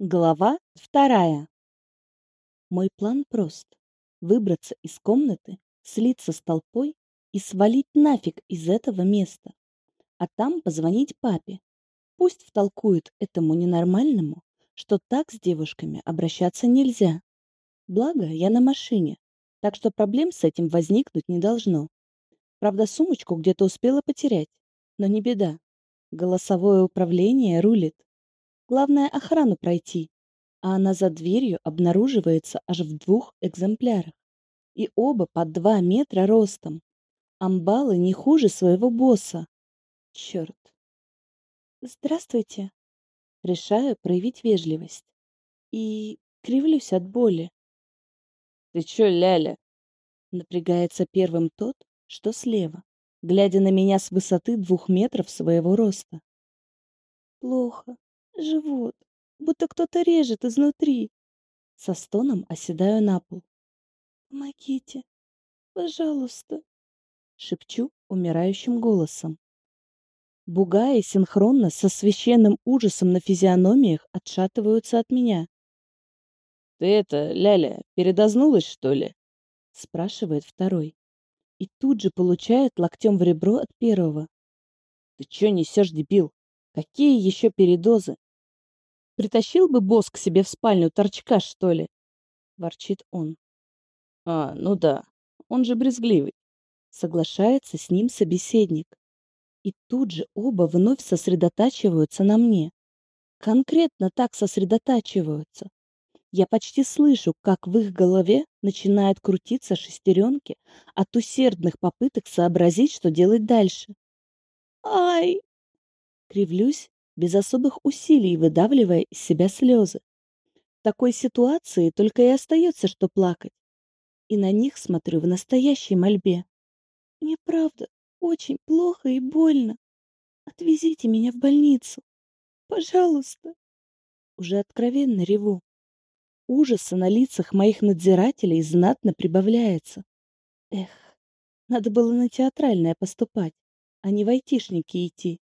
Глава вторая. Мой план прост. Выбраться из комнаты, слиться с толпой и свалить нафиг из этого места. А там позвонить папе. Пусть втолкует этому ненормальному, что так с девушками обращаться нельзя. Благо, я на машине, так что проблем с этим возникнуть не должно. Правда, сумочку где-то успела потерять, но не беда. Голосовое управление рулит. Главное охрану пройти. А она за дверью обнаруживается аж в двух экземплярах. И оба по два метра ростом. Амбалы не хуже своего босса. Черт. Здравствуйте. Решаю проявить вежливость. И кривлюсь от боли. Ты чё, Ляля? Напрягается первым тот, что слева, глядя на меня с высоты двух метров своего роста. Плохо живот, будто кто-то режет изнутри. Со стоном оседаю на пол. «Помогите, пожалуйста», — шепчу умирающим голосом. Бугаи синхронно со священным ужасом на физиономиях отшатываются от меня. «Ты это, Ляля, передознулась, что ли?» — спрашивает второй. И тут же получает локтем в ребро от первого. «Ты что несешь, дебил? Какие еще передозы? Притащил бы босс к себе в спальню торчка, что ли? Ворчит он. А, ну да, он же брезгливый. Соглашается с ним собеседник. И тут же оба вновь сосредотачиваются на мне. Конкретно так сосредотачиваются. Я почти слышу, как в их голове начинают крутиться шестеренки от усердных попыток сообразить, что делать дальше. «Ай!» Кривлюсь без особых усилий выдавливая из себя слезы. В такой ситуации только и остается, что плакать. И на них смотрю в настоящей мольбе. Мне правда очень плохо и больно. Отвезите меня в больницу. Пожалуйста. Уже откровенно реву. Ужаса на лицах моих надзирателей знатно прибавляется. Эх, надо было на театральное поступать, а не в айтишники идти.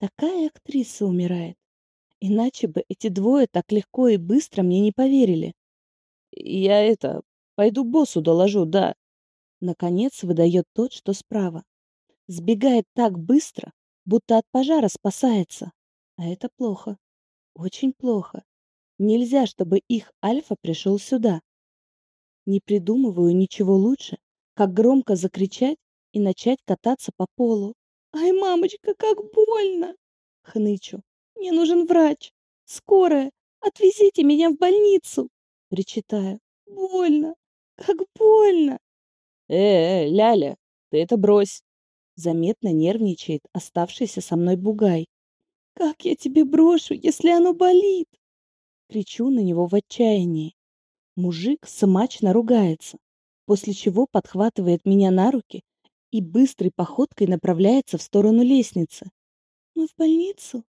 такая актриса умирает. Иначе бы эти двое так легко и быстро мне не поверили. Я это, пойду боссу доложу, да. Наконец выдает тот, что справа. Сбегает так быстро, будто от пожара спасается. А это плохо. Очень плохо. Нельзя, чтобы их Альфа пришел сюда. Не придумываю ничего лучше, как громко закричать и начать кататься по полу. Ай, мамочка, как больно!» Хнычу. «Мне нужен врач! Скорая! Отвезите меня в больницу!» Причитаю. «Больно! Как больно!» «Э-э, Ляля, ты это брось!» Заметно нервничает оставшийся со мной бугай. «Как я тебе брошу, если оно болит?» Кричу на него в отчаянии. Мужик смачно ругается, после чего подхватывает меня на руки и быстрой походкой направляется в сторону лестницы. «Мы в больницу?»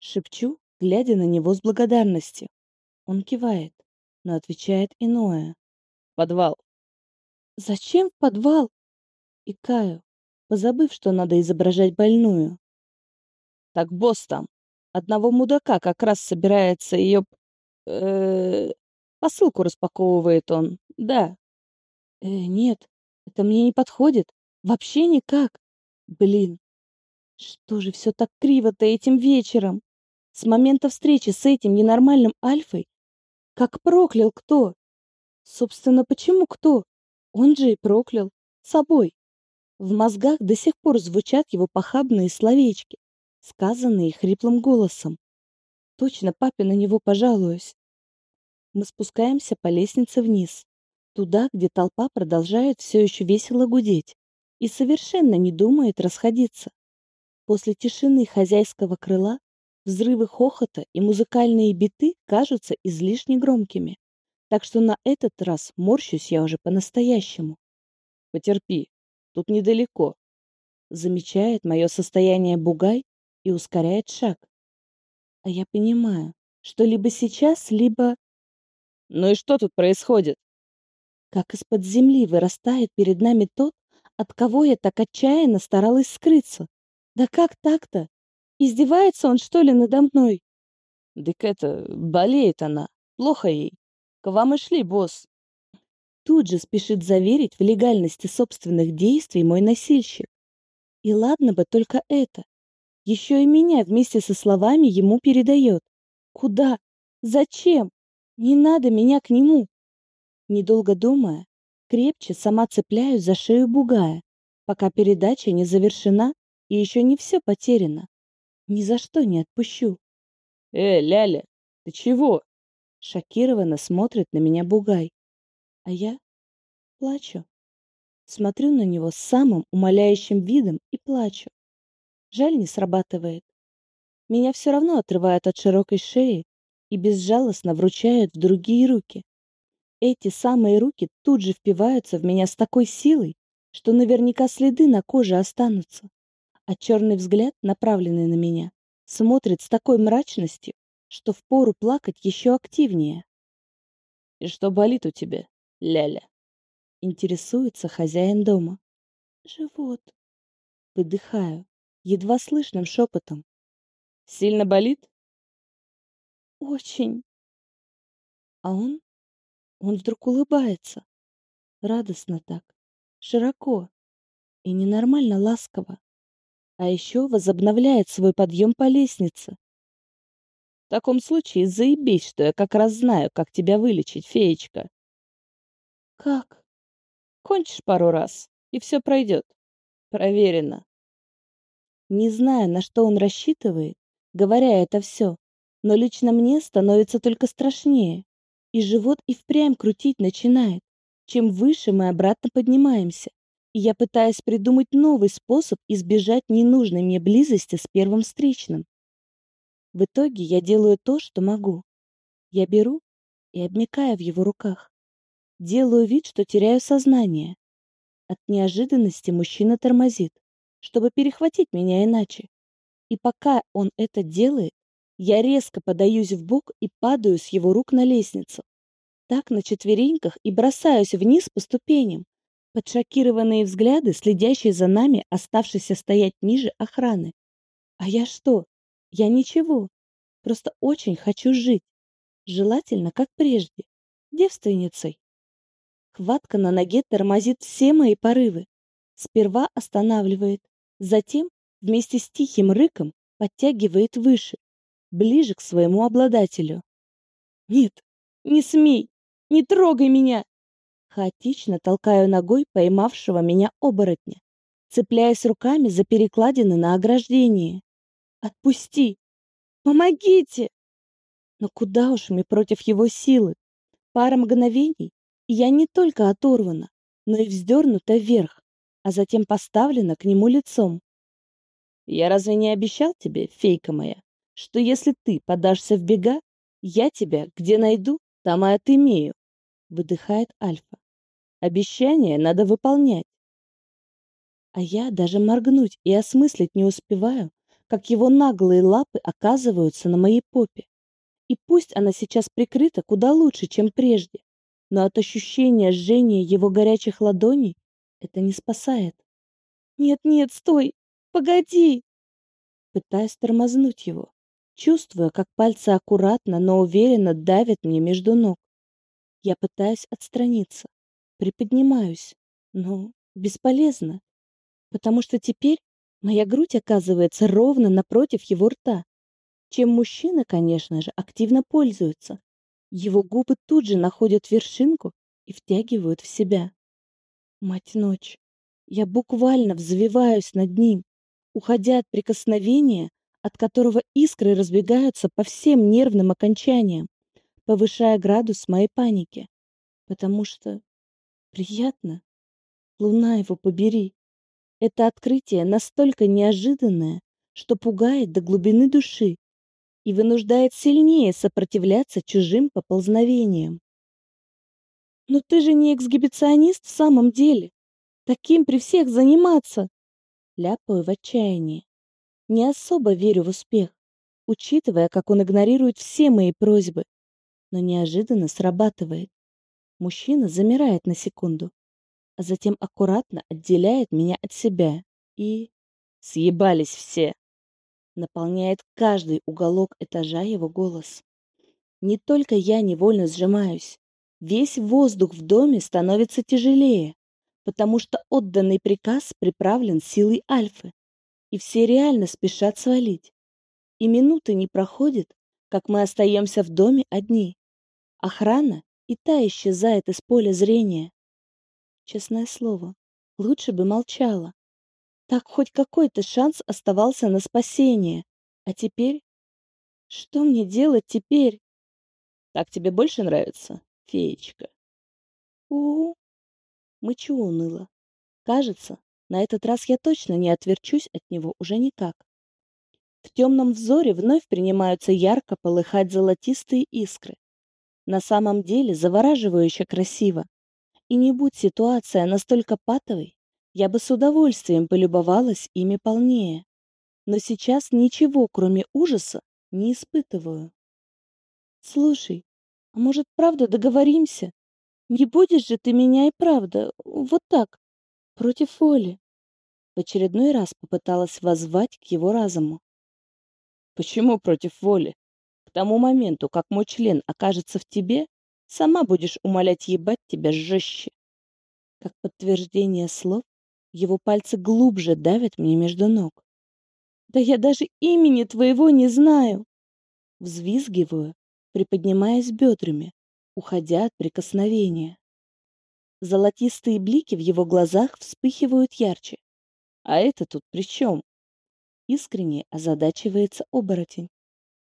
Шепчу, глядя на него с благодарностью. Он кивает, но отвечает иное. «Подвал». «Зачем в подвал?» Икаю, позабыв, что надо изображать больную. «Так босс там. Одного мудака как раз собирается ее... Э, посылку распаковывает он, да». «Э, «Нет, это мне не подходит. Вообще никак. Блин, что же все так криво-то этим вечером? С момента встречи с этим ненормальным Альфой? Как проклял кто? Собственно, почему кто? Он же и проклял. Собой. В мозгах до сих пор звучат его похабные словечки, сказанные хриплым голосом. Точно папе на него пожалуюсь. Мы спускаемся по лестнице вниз, туда, где толпа продолжает все еще весело гудеть и совершенно не думает расходиться. После тишины хозяйского крыла взрывы хохота и музыкальные биты кажутся излишне громкими. Так что на этот раз морщусь я уже по-настоящему. «Потерпи, тут недалеко», — замечает мое состояние бугай и ускоряет шаг. А я понимаю, что либо сейчас, либо... «Ну и что тут происходит?» Как из-под земли вырастает перед нами тот, от кого я так отчаянно старалась скрыться? Да как так-то? Издевается он, что ли, надо мной? Дык это, болеет она. Плохо ей. К вам и шли, босс. Тут же спешит заверить в легальности собственных действий мой носильщик. И ладно бы только это. Еще и меня вместе со словами ему передает. Куда? Зачем? Не надо меня к нему. Недолго думая, крепче сама цепляюсь за шею бугая, пока передача не завершена и еще не все потеряно. Ни за что не отпущу. «Э, Ляля, ты чего?» Шокированно смотрит на меня бугай. А я плачу. Смотрю на него с самым умоляющим видом и плачу. Жаль, не срабатывает. Меня все равно отрывают от широкой шеи и безжалостно вручают в другие руки. Эти самые руки тут же впиваются в меня с такой силой, что наверняка следы на коже останутся. А черный взгляд, направленный на меня, смотрит с такой мрачностью, что впору плакать еще активнее. «И что болит у тебя, Ляля?» Интересуется хозяин дома. «Живот». Выдыхаю, едва слышным шепотом. «Сильно болит?» «Очень». А он? Он вдруг улыбается. Радостно так, широко и ненормально ласково. А еще возобновляет свой подъем по лестнице. В таком случае заебись, что я как раз знаю, как тебя вылечить, феечка. Как? Кончишь пару раз, и все пройдет. Проверено. Не знаю, на что он рассчитывает, говоря это все, но и живот и впрямь крутить начинает. Чем выше мы обратно поднимаемся, и я пытаюсь придумать новый способ избежать ненужной мне близости с первым встречным. В итоге я делаю то, что могу. Я беру и обмякаю в его руках. Делаю вид, что теряю сознание. От неожиданности мужчина тормозит, чтобы перехватить меня иначе. И пока он это делает, я резко подаюсь в бок и падаю с его рук на лестницу. Так на четвереньках и бросаюсь вниз по ступеням, под шокированные взгляды, следящие за нами, оставшейся стоять ниже охраны. А я что? Я ничего. Просто очень хочу жить. Желательно, как прежде. Девственницей. Хватка на ноге тормозит все мои порывы. Сперва останавливает, затем вместе с тихим рыком подтягивает выше, Ближе к своему обладателю. «Нет, не смей! Не трогай меня!» Хаотично толкаю ногой поймавшего меня оборотня, цепляясь руками за перекладины на ограждении. «Отпусти! Помогите!» Но куда уж мне против его силы? Пара мгновений, и я не только оторвана, но и вздернута вверх, а затем поставлена к нему лицом. «Я разве не обещал тебе, фейка моя, что если ты подашься в бега, я тебя где найду, там и отымею», — выдыхает Альфа. «Обещание надо выполнять». А я даже моргнуть и осмыслить не успеваю, как его наглые лапы оказываются на моей попе. И пусть она сейчас прикрыта куда лучше, чем прежде, но от ощущения жжения его горячих ладоней это не спасает. «Нет-нет, стой! Погоди!» Пытаюсь тормознуть его, чувствуя, как пальцы аккуратно, но уверенно давят мне между ног. Я пытаюсь отстраниться, приподнимаюсь, но бесполезно, потому что теперь моя грудь оказывается ровно напротив его рта, чем мужчина, конечно же, активно пользуется. Его губы тут же находят вершинку и втягивают в себя. Мать ночь, я буквально взвиваюсь над ним, уходя от прикосновения, от которого искры разбегаются по всем нервным окончаниям, повышая градус моей паники. Потому что... приятно. Луна его побери. Это открытие настолько неожиданное, что пугает до глубины души и вынуждает сильнее сопротивляться чужим поползновениям. «Но ты же не эксгибиционист в самом деле! Таким при всех заниматься!» Ляпаю в отчаянии. не особо верю в успех, учитывая, как он игнорирует все мои просьбы. Но неожиданно срабатывает. Мужчина замирает на секунду, а затем аккуратно отделяет меня от себя и... Съебались все. Наполняет каждый уголок этажа его голос. Не только я невольно сжимаюсь. Весь воздух в доме становится тяжелее, потому что отданный и все реально спешат свалить. И минуты не проходит, как мы остаемся в доме одни. Охрана и та исчезает из поля зрения. Честное слово, лучше бы молчала. Так хоть какой-то шанс оставался на спасение. А теперь? Что мне делать теперь? Так тебе больше нравится, феечка? у, -у, -у. Мычу уныло. Кажется, на этот раз я точно не отверчусь от него уже никак. В темном взоре вновь принимаются ярко полыхать золотистые искры. На самом деле завораживающе красиво. И не будь ситуация настолько патовой, я бы с удовольствием полюбовалась ими полнее. Но сейчас ничего, кроме ужаса, не испытываю. Слушай, а может, правда договоримся? Не будешь же ты меня и правда, вот так, против воли? В очередной раз попыталась воззвать к его разуму. Почему против воли? К тому моменту, как мой член окажется в тебе, сама будешь умолять ебать тебя жестче. Как подтверждение слов, его пальцы глубже давят мне между ног. Да я даже имени твоего не знаю. Взвизгиваю, приподнимаясь бедрами, уходя от прикосновения. золотистые блики в его глазах вспыхивают ярче. А это тут при чем? Искренне озадачивается оборотень.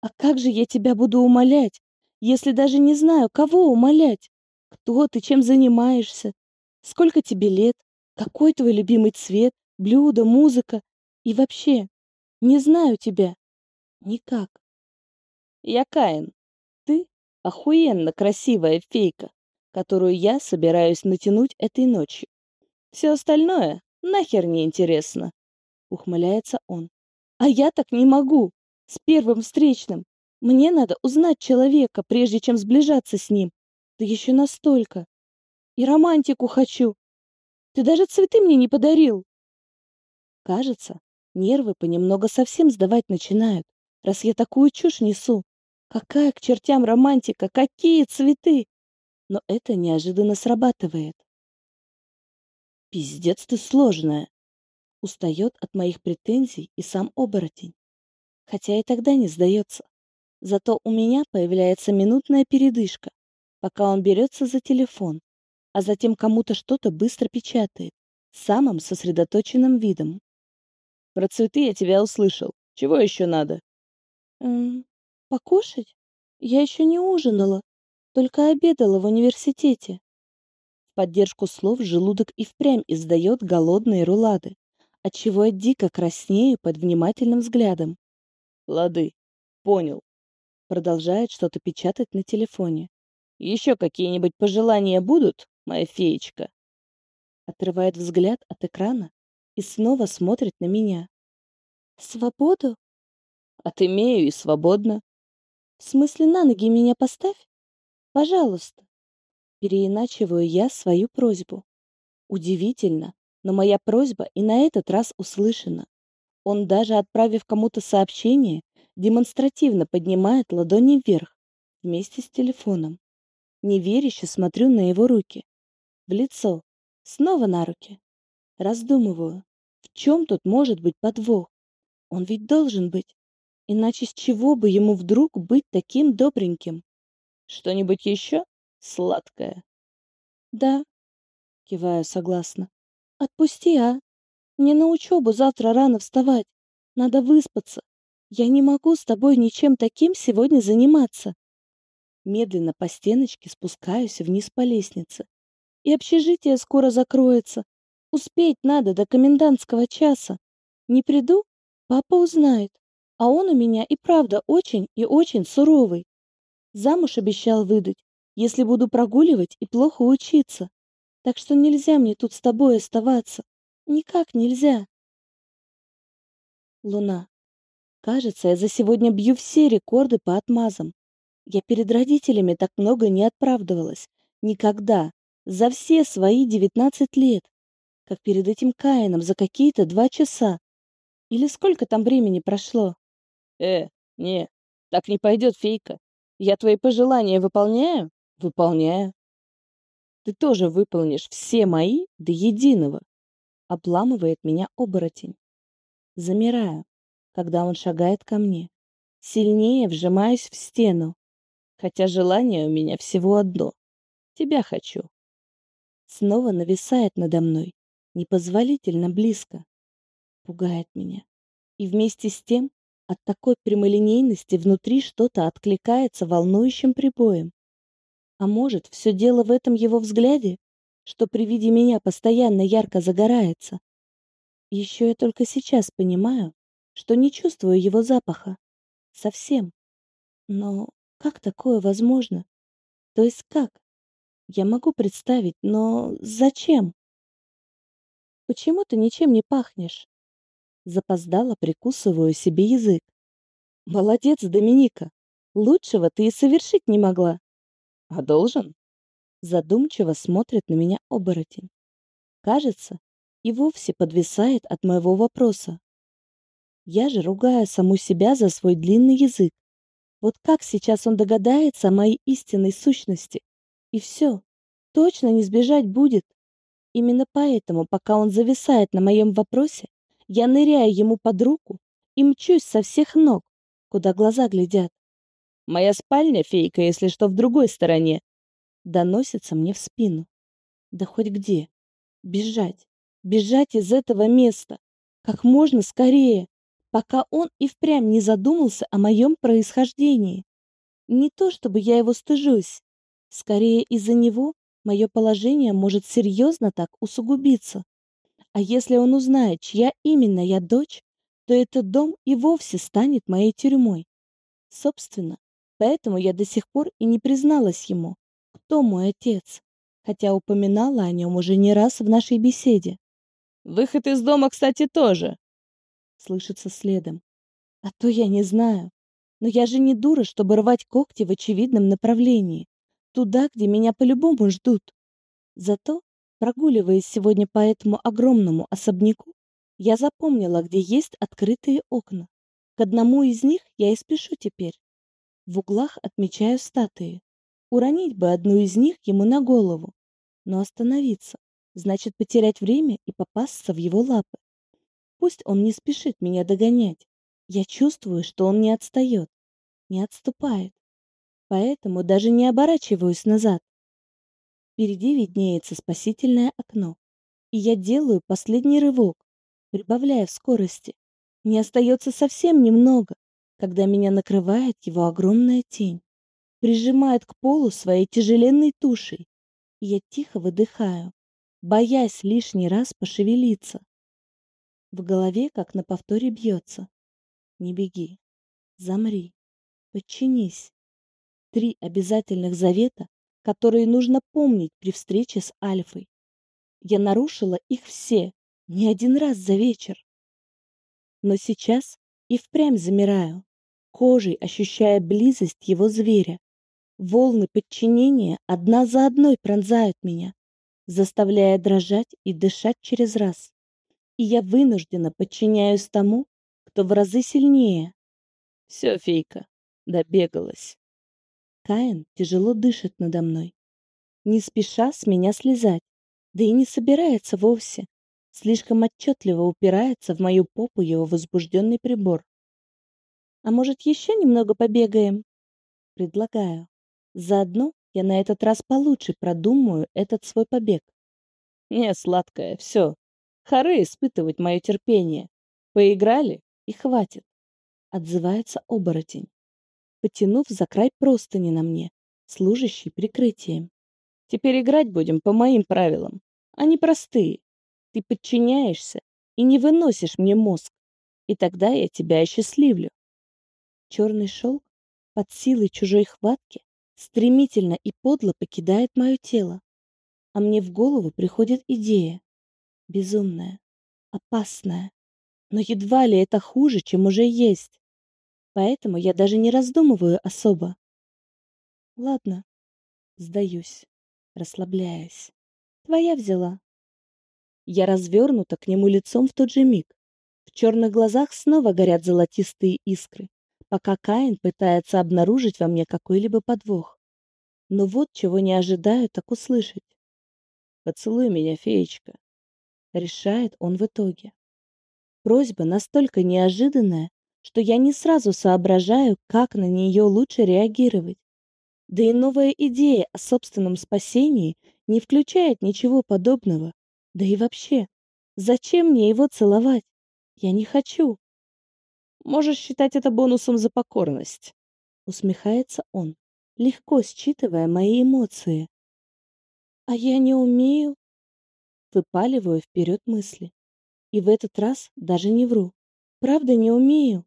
А как же я тебя буду умолять, если даже не знаю, кого умолять? Кто ты, чем занимаешься? Сколько тебе лет? Какой твой любимый цвет, блюдо, музыка? И вообще, не знаю тебя. Никак. Я Каин. Ты охуенно красивая фейка которую я собираюсь натянуть этой ночью. Все остальное нахер не интересно. Ухмыляется он. А я так не могу. С первым встречным. Мне надо узнать человека, прежде чем сближаться с ним. Да еще настолько. И романтику хочу. Ты даже цветы мне не подарил. Кажется, нервы понемногу совсем сдавать начинают, раз я такую чушь несу. Какая к чертям романтика, какие цветы! Но это неожиданно срабатывает. Пиздец ты сложная. Устает от моих претензий и сам оборотень. Хотя и тогда не сдается. Зато у меня появляется минутная передышка, пока он берется за телефон, а затем кому-то что-то быстро печатает, самым сосредоточенным видом. «Про цветы я тебя услышал. Чего еще надо?» «Эм, только обедала в университете. В поддержку слов желудок и впрямь издает голодные рулады, отчего я дико краснею под внимательным взглядом. «Лады, понял», — продолжает что-то печатать на телефоне. «Еще какие-нибудь пожелания будут, моя феечка?» Отрывает взгляд от экрана и снова смотрит на меня. «Свободу?» От имею и свободно». «В смысле, на ноги меня поставь?» Пожалуйста. Переиначиваю я свою просьбу. Удивительно, но моя просьба и на этот раз услышана. Он даже, отправив кому-то сообщение, демонстративно поднимает ладони вверх вместе с телефоном. Неверяще смотрю на его руки. В лицо. Снова на руки. Раздумываю, в чем тут может быть подвох? Он ведь должен быть. Иначе с чего бы ему вдруг быть таким добреньким? Что-нибудь еще сладкое? Да, киваю согласно. Отпусти, а? Мне на учебу завтра рано вставать. Надо выспаться. Я не могу с тобой ничем таким сегодня заниматься. Медленно по стеночке спускаюсь вниз по лестнице. И общежитие скоро закроется. Успеть надо до комендантского часа. Не приду, папа узнает. А он у меня и правда Замуж обещал выдать, если буду прогуливать и плохо учиться. Так что нельзя мне тут с тобой оставаться. Никак нельзя. Луна. Кажется, я за сегодня бью все рекорды по отмазам. Я перед родителями так много не отправдывалась. Никогда. За все свои девятнадцать лет. Как перед этим Каином за какие-то два часа. Или сколько там времени прошло? Э, не, так не пойдет, фейка. Я твои пожелания выполняю? Выполняю. Ты тоже выполнишь все мои до единого. Обламывает меня оборотень. Замираю, когда он шагает ко мне. Сильнее вжимаюсь в стену. Хотя желание у меня всего одно. Тебя хочу. Снова нависает надо мной. Непозволительно близко. Пугает меня. И вместе с тем от такой прямолинейности внутри что-то откликается волнующим прибоем. А может, все дело в этом его взгляде, что при виде меня постоянно ярко загорается. Еще я только сейчас понимаю, что не чувствую его запаха. Совсем. Но как такое возможно? То есть как? Я могу представить, но зачем? Почему ты ничем не пахнешь? запоздала прикусываю себе язык. «Молодец, Доминика! Лучшего ты и совершить не могла!» «А должен?» Задумчиво смотрит на меня оборотень. Кажется, и вовсе подвисает от моего вопроса. Я же ругаю саму себя за свой длинный язык. Вот как сейчас он догадается о моей истинной сущности? И все, точно не сбежать будет. Именно поэтому, пока он зависает на моем вопросе, я ныряю ему под руку и мчусь со всех ног, куда глаза глядят. «Моя спальня, фейка, если что, в другой стороне!» Доносится мне в спину. Да хоть где. Бежать. Бежать из этого места. Как можно скорее, пока он и впрямь не задумался о моем происхождении. Не то чтобы я его стыжусь. Скорее, из-за него мое положение может серьезно так усугубиться. А если он узнает, чья именно я дочь, то этот дом и вовсе станет моей тюрьмой. Собственно, поэтому я до сих пор и не призналась ему, кто мой отец, хотя упоминала о нем уже не раз в нашей беседе. «Выход из дома, кстати, тоже!» Слышится следом. «А то я не знаю. Но я же не дура, чтобы рвать когти в очевидном направлении, туда, где меня по-любому ждут. Зато прогуливаясь сегодня по этому огромному особняку, я запомнила, где есть открытые окна. К одному из них я и спешу теперь. В углах отмечаю статуи. Уронить бы одну из них ему на голову. Но остановиться значит потерять время и попасться в его лапы. Пусть он не спешит меня догонять. Я чувствую, что он не отстает, не отступает. Поэтому даже не оборачиваюсь назад, Впереди виднеется спасительное окно. И я делаю последний рывок, прибавляя в скорости. Мне остается совсем немного, когда меня накрывает его огромная тень. Прижимает к полу своей тяжеленной тушей. И я тихо выдыхаю, боясь лишний раз пошевелиться. В голове, как на повторе, бьется. Не беги. Замри. Подчинись. Три обязательных завета которые нужно помнить при встрече с Альфой. Я нарушила их все, не один раз за вечер. Но сейчас и впрямь замираю, кожей ощущая близость его зверя. Волны подчинения одна за одной пронзают меня, заставляя дрожать и дышать через раз. И я вынуждена подчиняюсь тому, кто в разы сильнее. Все, фейка, добегалась. Каин тяжело дышит надо мной. Не спеша с меня слезать. Да и не собирается вовсе. Слишком отчетливо упирается в мою попу его возбужденный прибор. А может, еще немного побегаем? Предлагаю. Заодно я на этот раз получше продумаю этот свой побег. Не, сладкое, все. Хары испытывать мое терпение. Поиграли и хватит. Отзывается оборотень потянув за край простыни на мне, служащий прикрытием. «Теперь играть будем по моим правилам. Они а простые. Ты подчиняешься и не выносишь мне мозг. И тогда я тебя осчастливлю». Черный шелк под силой чужой хватки стремительно и подло покидает мое тело. А мне в голову приходит идея. Безумная, опасная. Но едва ли это хуже, чем уже есть поэтому я даже не раздумываю особо. Ладно, сдаюсь, расслабляясь. Твоя взяла. Я развернута к нему лицом в тот же миг. В черных глазах снова горят золотистые искры, пока Каин пытается обнаружить во мне какой-либо подвох. Но вот чего не ожидаю так услышать. «Поцелуй меня, феечка», — решает он в итоге. Просьба настолько неожиданная, что я не сразу соображаю, как на нее лучше реагировать. Да и новая идея о собственном спасении не включает ничего подобного. Да и вообще, зачем мне его целовать? Я не хочу. Можешь считать это бонусом за покорность. Усмехается он, легко считывая мои эмоции. А я не умею. Выпаливаю вперед мысли. И в этот раз даже не вру. Правда не умею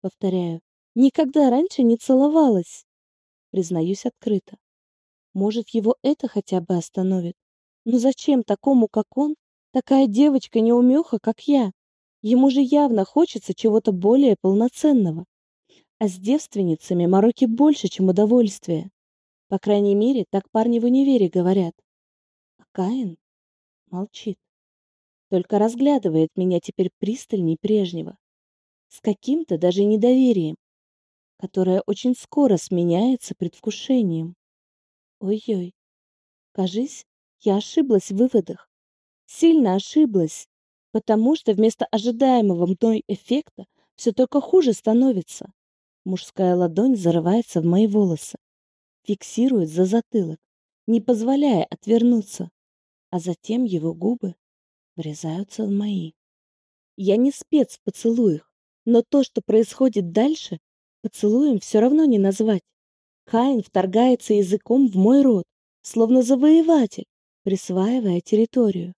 повторяю, никогда раньше не целовалась. Признаюсь открыто. Может, его это хотя бы остановит. Но зачем такому, как он, такая девочка-неумеха, как я? Ему же явно хочется чего-то более полноценного. А с девственницами мороки больше, чем удовольствие. По крайней мере, так парни в универе говорят. А Каин молчит. Только разглядывает меня теперь пристальней прежнего с каким-то даже недоверием, которое очень скоро сменяется предвкушением. Ой-ой, кажись, я ошиблась в выводах. Сильно ошиблась, потому что вместо ожидаемого мной эффекта все только хуже становится. Мужская ладонь зарывается в мои волосы, фиксирует за затылок, не позволяя отвернуться, а затем его губы врезаются в мои. Я не спец в поцелуях, но то, что происходит дальше, поцелуем все равно не назвать. Каин вторгается языком в мой рот, словно завоеватель, присваивая территорию.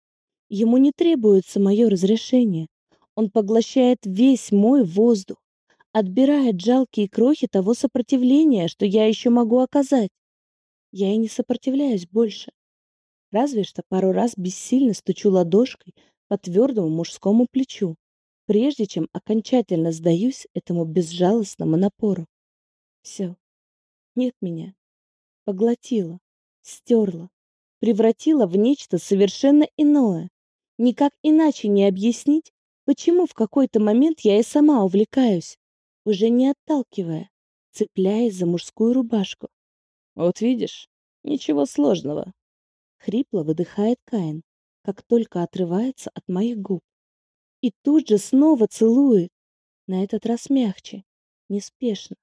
Ему не требуется мое разрешение. Он поглощает весь мой воздух, отбирает жалкие крохи того сопротивления, что я еще могу оказать. Я и не сопротивляюсь больше. Разве что пару раз бессильно стучу ладошкой по твердому мужскому плечу прежде чем окончательно сдаюсь этому безжалостному напору. Все. Нет меня. Поглотила, стерла, превратила в нечто совершенно иное. Никак иначе не объяснить, почему в какой-то момент я и сама увлекаюсь, уже не отталкивая, цепляясь за мужскую рубашку. «Вот видишь, ничего сложного», — хрипло выдыхает Каин, как только отрывается от моих губ и тут же снова целует. На этот раз мягче, неспешно,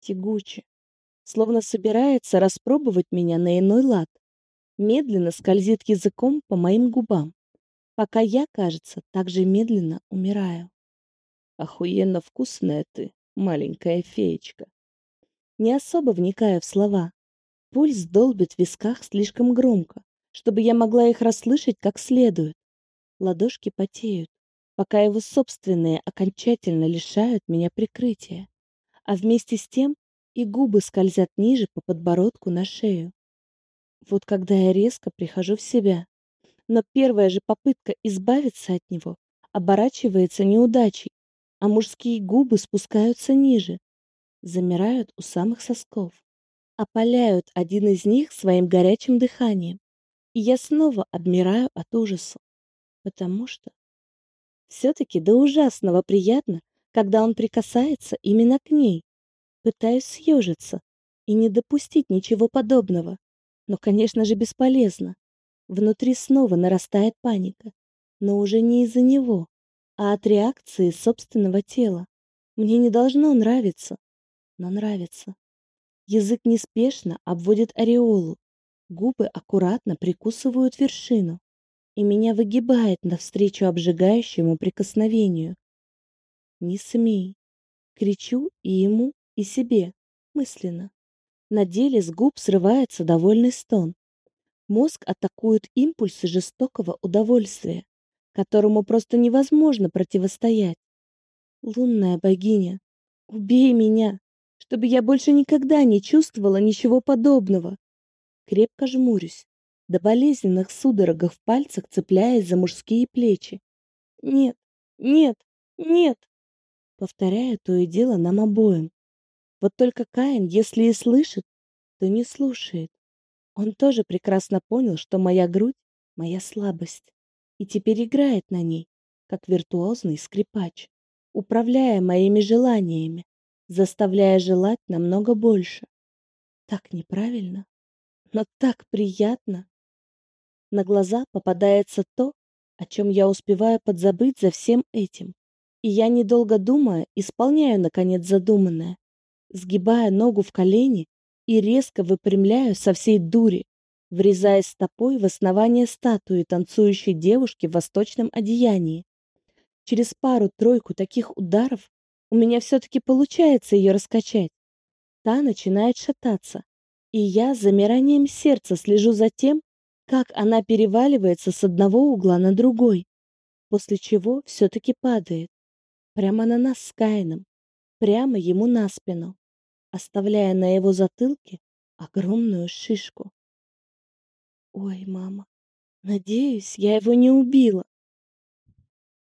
тягуче. Словно собирается распробовать меня на иной лад. Медленно скользит языком по моим губам. Пока я, кажется, так же медленно умираю. Охуенно вкусная ты, маленькая феечка. Не особо вникая в слова. Пульс долбит в висках слишком громко, чтобы я могла их расслышать как следует. Ладошки потеют. пока его собственные окончательно лишают меня прикрытия. А вместе с тем и губы скользят ниже по подбородку на шею. Вот когда я резко прихожу в себя, но первая же попытка избавиться от него оборачивается неудачей, а мужские губы спускаются ниже, замирают у самых сосков, опаляют один из них своим горячим дыханием, и я снова обмираю от ужаса, потому что все-таки до ужасного приятно, когда он прикасается именно к ней. Пытаюсь съежиться и не допустить ничего подобного. Но, конечно же, бесполезно. Внутри снова нарастает паника. Но уже не из-за него, а от реакции собственного тела. Мне не должно нравиться, но нравится. Язык неспешно обводит ореолу. Губы аккуратно прикусывают вершину. И меня выгибает навстречу обжигающему прикосновению. «Не смей!» Кричу и ему, и себе, мысленно. На деле с губ срывается довольный стон. Мозг атакуют импульсы жестокого удовольствия, которому просто невозможно противостоять. «Лунная богиня, убей меня, чтобы я больше никогда не чувствовала ничего подобного!» Крепко жмурюсь, до болезненных судорогах в пальцах цепляясь за мужские плечи. Нет, нет, нет, повторяю то и дело нам обоим. Вот только Каин, если и слышит, то не слушает. Он тоже прекрасно понял, что моя грудь — моя слабость, и теперь играет на ней, как виртуозный скрипач, управляя моими желаниями, заставляя желать намного больше. Так неправильно, но так приятно. на глаза попадается то, о чем я успеваю подзабыть за всем этим. И я, недолго думая, исполняю, наконец, задуманное. Сгибая ногу в колени и резко выпрямляю со всей дури, врезаясь стопой в основание статуи танцующей девушки в восточном одеянии. Через пару-тройку таких ударов у меня все-таки получается ее раскачать. Та начинает шататься, и я с замиранием сердца слежу за тем, как она переваливается с одного угла на другой, после чего все-таки падает. Прямо на нас с Каином, прямо ему на спину, оставляя на его затылке огромную шишку. «Ой, мама, надеюсь, я его не убила»,